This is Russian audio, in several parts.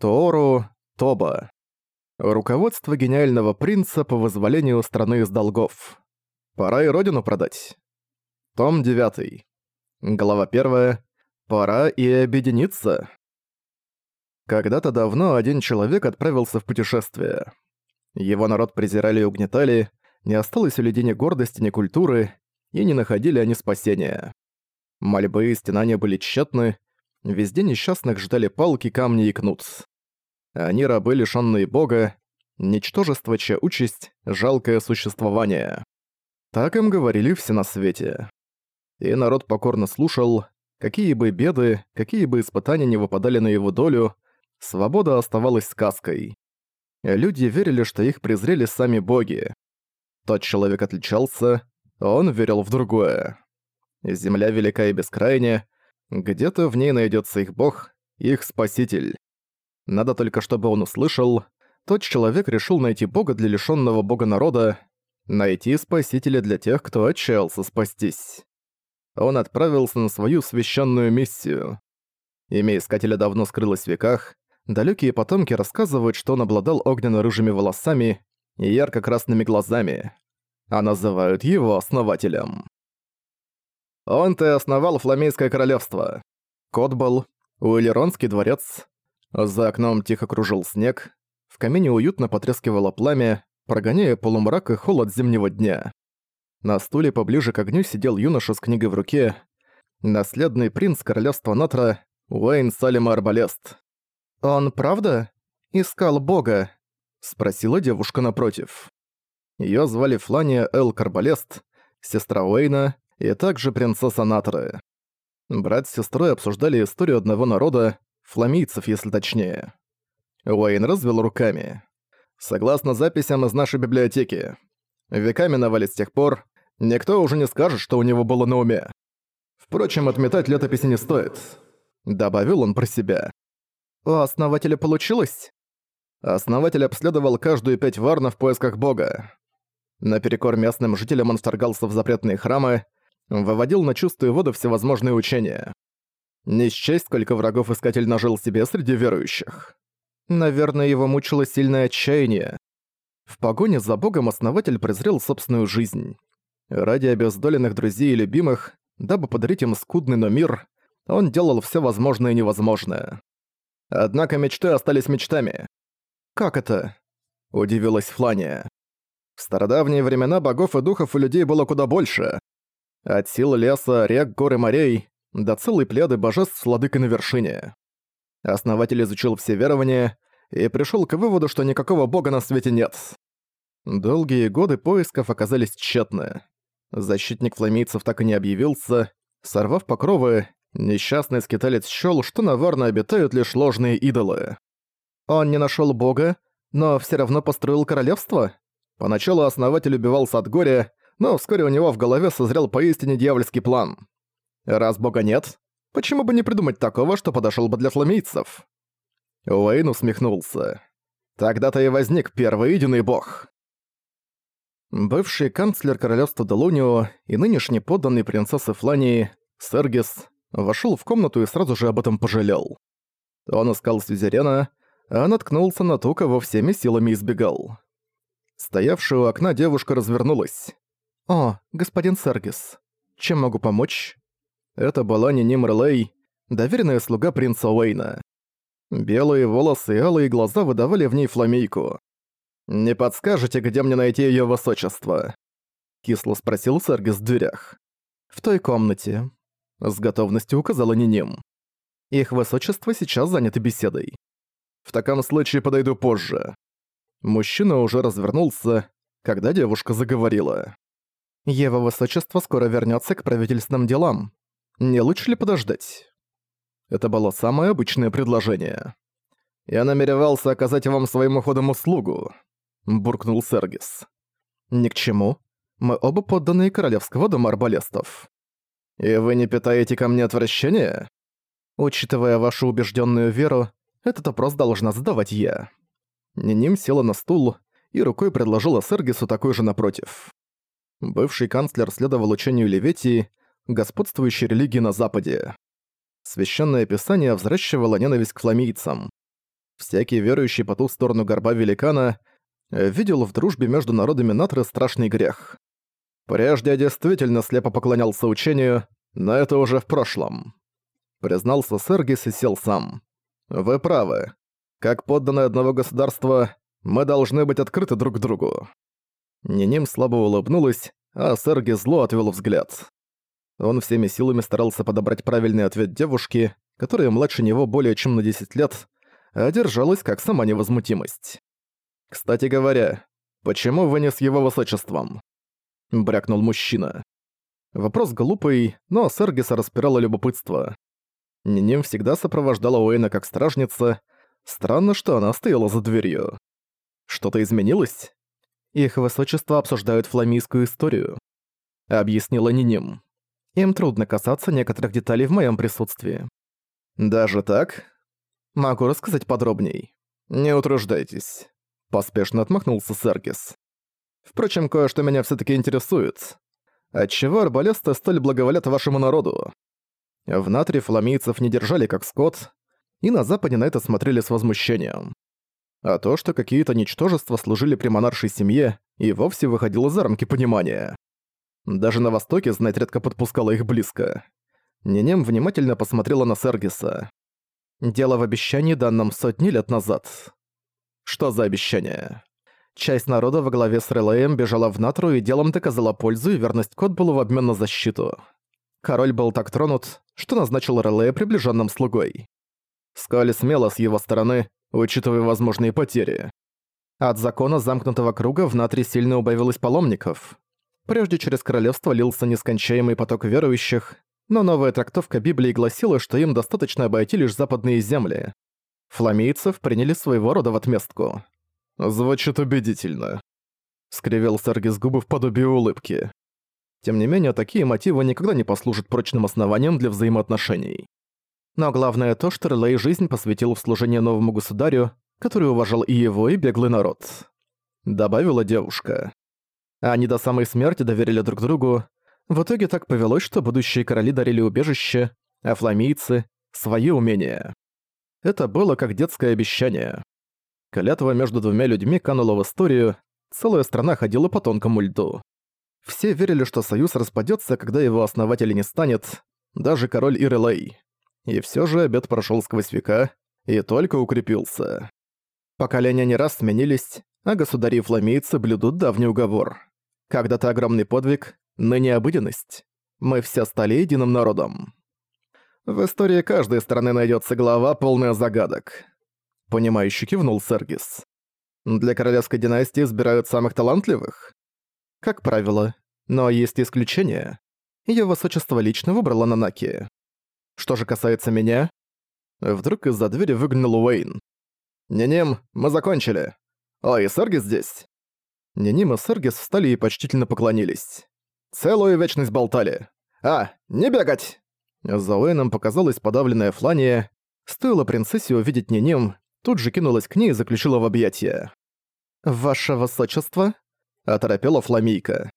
Тоору Тоба. Руководство гениального принца по вызволению страны из долгов. Пора и родину продать. Том 9. Глава 1. Пора и объединиться. Когда-то давно один человек отправился в путешествие. Его народ презирали и угнетали, не осталось у людей ни гордости, ни культуры, и не находили они спасения. Мольбы и стенания были тщетны, везде несчастных ждали палки, камни и кнут. Они рабы, лишённые бога, ничтожество, чья участь — жалкое существование. Так им говорили все на свете. И народ покорно слушал, какие бы беды, какие бы испытания не выпадали на его долю, свобода оставалась сказкой. Люди верили, что их презрели сами боги. Тот человек отличался, он верил в другое. Земля велика и бескрайняя, где-то в ней найдется их бог, их спаситель. Надо только, чтобы он услышал. Тот человек решил найти бога для лишённого бога народа, найти спасителя для тех, кто отчаялся спастись. Он отправился на свою священную миссию. Имя Искателя давно скрылось в веках, далекие потомки рассказывают, что он обладал огненно-рыжими волосами и ярко-красными глазами, а называют его основателем. Он-то основал Фламейское королевство. Котбол, Уиллеронский дворец. За окном тихо кружил снег, в камине уютно потрескивало пламя, прогоняя полумрак и холод зимнего дня. На стуле поближе к огню сидел юноша с книгой в руке, наследный принц королевства Натра Уэйн Салима Арбалест. «Он правда искал бога?» — спросила девушка напротив. Её звали Флания Эл Карбалест, сестра Уэйна и также принцесса Натры. Брат с сестрой обсуждали историю одного народа, фламийцев, если точнее. Уэйн развел руками. Согласно записям из нашей библиотеки, века миновали с тех пор, никто уже не скажет, что у него было на уме. Впрочем, отметать летописи не стоит. Добавил он про себя. У основателя получилось? Основатель обследовал каждую пять варн в поисках бога. Наперекор местным жителям он вторгался в запретные храмы, выводил на чистую воду всевозможные учения. Не счесть, сколько врагов Искатель нажил себе среди верующих. Наверное, его мучило сильное отчаяние. В погоне за богом основатель презрел собственную жизнь. Ради обездоленных друзей и любимых, дабы подарить им скудный но мир, он делал все возможное и невозможное. Однако мечты остались мечтами. «Как это?» – удивилась Флания. В стародавние времена богов и духов у людей было куда больше. От сил леса, рек, гор и морей до целой плеяды божеств с владыкой на вершине. Основатель изучил все верования и пришел к выводу, что никакого бога на свете нет. Долгие годы поисков оказались тщетны. Защитник фламейцев так и не объявился. Сорвав покровы, несчастный скиталец счёл, что на Варне обитают лишь ложные идолы. Он не нашел бога, но все равно построил королевство? Поначалу основатель убивался от горя, но вскоре у него в голове созрел поистине дьявольский план. Раз бога нет, почему бы не придумать такого, что подошел бы для фламейцев? Уэйн усмехнулся. Тогда-то и возник первый единый бог. Бывший канцлер королевства Делунио и нынешний подданный принцессы Флании, Сергис, вошел в комнату и сразу же об этом пожалел. Он искал Сюзерена, а наткнулся на ту, кого всеми силами избегал. Стоявшая у окна девушка развернулась. «О, господин Сергис, чем могу помочь?» Это была не Нимрлей, доверенная слуга принца Уэйна. Белые волосы и алые глаза выдавали в ней фламейку. «Не подскажете, где мне найти её высочество?» Кисло спросил Сергис в дверях. «В той комнате», — с готовностью указала Ниним. «Их высочество сейчас заняты беседой. В таком случае подойду позже». Мужчина уже развернулся, когда девушка заговорила. «Его высочество скоро вернется к правительственным делам. Не лучше ли подождать?» Это было самое обычное предложение. «Я намеревался оказать вам своим уходом услугу», — буркнул Сергис. «Ни к чему. Мы оба подданные королевского дома арбалестов». «И вы не питаете ко мне отвращения?» «Учитывая вашу убежденную веру, этот вопрос должна задавать я». Ниним села на стул и рукой предложила Сергису такой же напротив. Бывший канцлер следовал учению Леветии, господствующей религии на Западе. Священное Писание взращивало ненависть к фламийцам. Всякий верующий по ту сторону горба великана видел в дружбе между народами Натры страшный грех. Прежде я действительно слепо поклонялся учению, но это уже в прошлом. Признался Сергис и сел сам. Вы правы. Как подданные одного государства, мы должны быть открыты друг к другу. Ниним слабо улыбнулась, а Серги зло отвел взгляд. Он всеми силами старался подобрать правильный ответ девушке, которая младше него более чем на 10 лет, а держалась как сама невозмутимость. «Кстати говоря, почему вы не с его высочеством?» — брякнул мужчина. Вопрос глупый, но Сергиса распирало любопытство. Ниним всегда сопровождала Уэйна как стражница. Странно, что она стояла за дверью. Что-то изменилось? Их высочество обсуждают фламийскую историю. Объяснила Ниним. Им трудно касаться некоторых деталей в моем присутствии. Даже так? Могу рассказать подробней. Не утруждайтесь. Поспешно отмахнулся Сергис. Впрочем, кое-что меня все таки интересует. Отчего арбалесты столь благоволят вашему народу? В Натре фламийцев не держали как скот, и на Западе на это смотрели с возмущением. А то, что какие-то ничтожества служили при монаршей семье, и вовсе выходило за рамки понимания. Даже на Востоке знать редко подпускала их близко. Нинем внимательно посмотрела на Сергиса. Дело в обещании данном сотни лет назад. Что за обещание? Часть народа во главе с Релеем бежала в Натру и делом доказала пользу и верность Котбулу в обмен на защиту. Король был так тронут, что назначил Релея приближенным слугой. Скали смело с его стороны, учитывая возможные потери. От закона замкнутого круга в Натре сильно убавилось паломников. Прежде через королевство лился нескончаемый поток верующих, но новая трактовка Библии гласила, что им достаточно обойти лишь западные земли. Фламейцев приняли своего рода в отместку. «Звучит убедительно», — скривил Сергис губы в подобие улыбки. Тем не менее, такие мотивы никогда не послужат прочным основанием для взаимоотношений. Но главное то, что Релей жизнь посвятил в служение новому государю, который уважал и его, и беглый народ. Добавила девушка. Они до самой смерти доверили друг другу. В итоге так повелось, что будущие короли дарили убежище, а фламийцы — свои умения. Это было как детское обещание. Клятва между двумя людьми канула в историю, целая страна ходила по тонкому льду. Все верили, что союз распадется, когда его основателя не станет, даже король Ирелей. И все же обед прошел сквозь века и только укрепился. Поколения не раз сменились, а государи и фламейцы блюдут давний уговор. Когда-то огромный подвиг, ныне обыденность. Мы все стали единым народом. В истории каждой страны найдется глава, полная загадок. Понимающе кивнул Сергис. Для королевской династии избирают самых талантливых? Как правило. Но есть исключения. Её высочество лично выбрало Нанаки. Что же касается меня... Вдруг из-за двери выглянул Уэйн. «Ненем, мы закончили. Ой, и Сергис здесь». Неним и Сергис встали и почтительно поклонились. Целую вечность болтали. «А, не бегать!» За Уэйном показалась подавленная Флания. Стоило принцессе увидеть Неним, тут же кинулась к ней и заключила в объятия. «Ваше высочество?» оторопела Фламейка.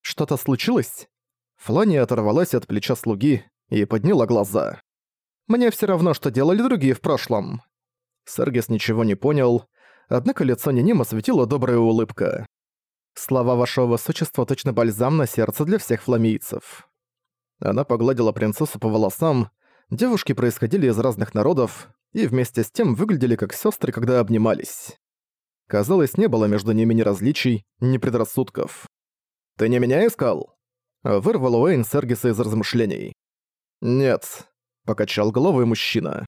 «Что-то случилось?» Флания оторвалась от плеча слуги и подняла глаза. «Мне все равно, что делали другие в прошлом». Сергис ничего не понял, однако лицо Ниним осветила добрая улыбка. «Слова вашего высочества точно бальзам на сердце для всех фламийцев». Она погладила принцессу по волосам, девушки происходили из разных народов и вместе с тем выглядели как сестры, когда обнимались. Казалось, не было между ними ни различий, ни предрассудков. «Ты не меня искал?» Вырвал Уэйн Сергиса из размышлений. «Нет», — покачал головой мужчина.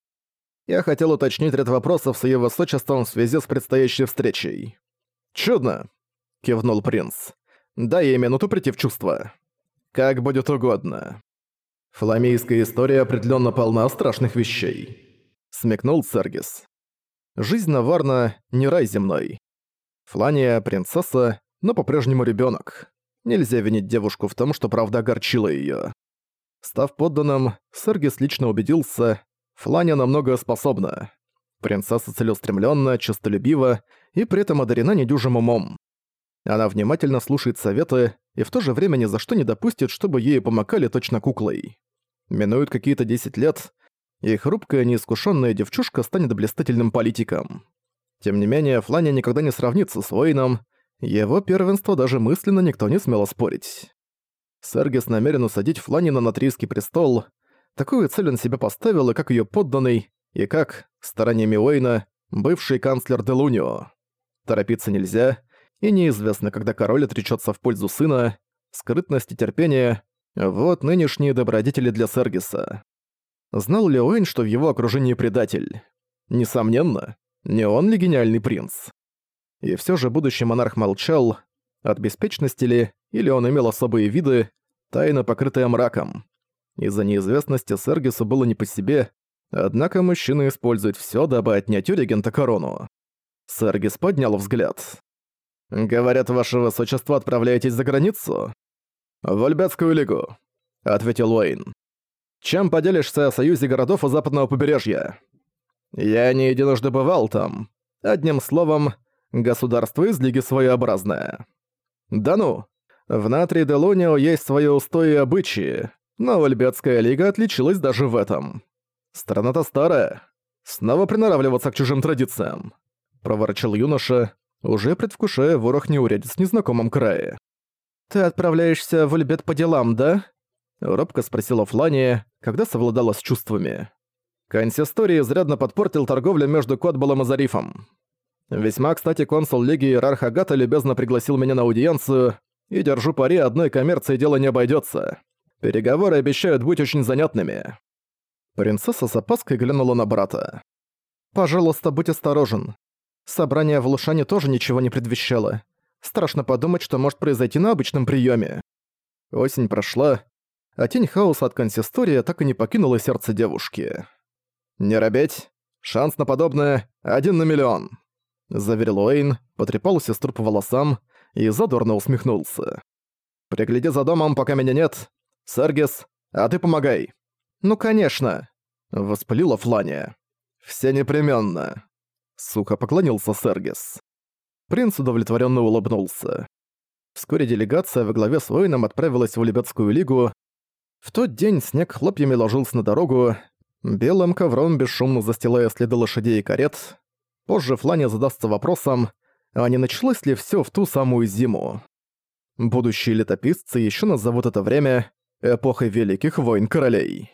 «Я хотел уточнить ряд вопросов с её высочеством в связи с предстоящей встречей». «Чудно», — кивнул принц. «Дай ей минуту прийти в чувство». «Как будет угодно». «Фламейская история определённо полна страшных вещей», — смекнул Сергис. Жизнь Наварна не рай земной. Флания — принцесса, но по-прежнему ребенок. Нельзя винить девушку в том, что правда огорчила ее. Став подданным, Сергис лично убедился, Флания намного способна. Принцесса целеустремленна, честолюбива и при этом одарена недюжим умом. Она внимательно слушает советы и в то же время ни за что не допустит, чтобы ей помогали точно куклой. Минуют какие-то 10 лет, и хрупкая неискушенная девчушка станет блистательным политиком. Тем не менее, Флани никогда не сравнится с Уэйном, его первенство даже мысленно никто не смел спорить. Сергис намерен усадить Флани на Натрийский престол. Такую цель он себе поставил и как ее подданный, и как, стараниями Уэйна, бывший канцлер Делунио. Торопиться нельзя, и неизвестно, когда король отречется в пользу сына, скрытность и терпение — вот нынешние добродетели для Сергиса. Знал ли Уэйн, что в его окружении предатель? Несомненно, не он ли гениальный принц? И все же будущий монарх молчал, от беспечности ли, или он имел особые виды, тайно покрытая мраком. Из-за неизвестности Сергису было не по себе, однако мужчина использует все, дабы отнять у регента корону. Сергис поднял взгляд. «Говорят, ваше высочество отправляетесь за границу?» «В Альбятскую лигу», — ответил Уэйн. «Чем поделишься о союзе городов у западного побережья?» «Я не единожды бывал там. Одним словом, государство из Лиги своеобразное». «Да ну, в Натрии Делонио есть свои устои и обычаи, но Альбятская лига отличилась даже в этом. Страна-то старая. Снова приноравливаться к чужим традициям», — проворчал юноша, уже предвкушая ворох неурядиц в незнакомом крае. «Ты отправляешься в Ульбет по делам, да?» — робко спросила Флания, когда совладала с чувствами. Консисторий изрядно подпортил торговлю между Котболом и Зарифом. Весьма, кстати, консул Лиги Иерарх Агата любезно пригласил меня на аудиенцию, и держу пари, одной коммерции дело не обойдется. Переговоры обещают быть очень занятными. Принцесса с опаской глянула на брата. «Пожалуйста, будь осторожен. Собрание в Лушане тоже ничего не предвещало. Страшно подумать, что может произойти на обычном приеме. Осень прошла, а тень хаоса от консистория так и не покинула сердце девушки. «Не робеть. Шанс на подобное один на миллион», — заверил Уэйн, потрепал сестру по волосам и задорно усмехнулся. «Пригляди за домом, пока меня нет. Сергис, а ты помогай». «Ну, конечно», — воспалила Флания. «Все непременно», Сухо поклонился Сергис. Принц удовлетворенно улыбнулся. Вскоре делегация во главе с воином отправилась в Лебедскую лигу. В тот день снег хлопьями ложился на дорогу, белым ковром бесшумно застилая следы лошадей и карет. Позже Фланя задастся вопросом, а не началось ли все в ту самую зиму. Будущие летописцы еще назовут это время эпохой великих войн королей.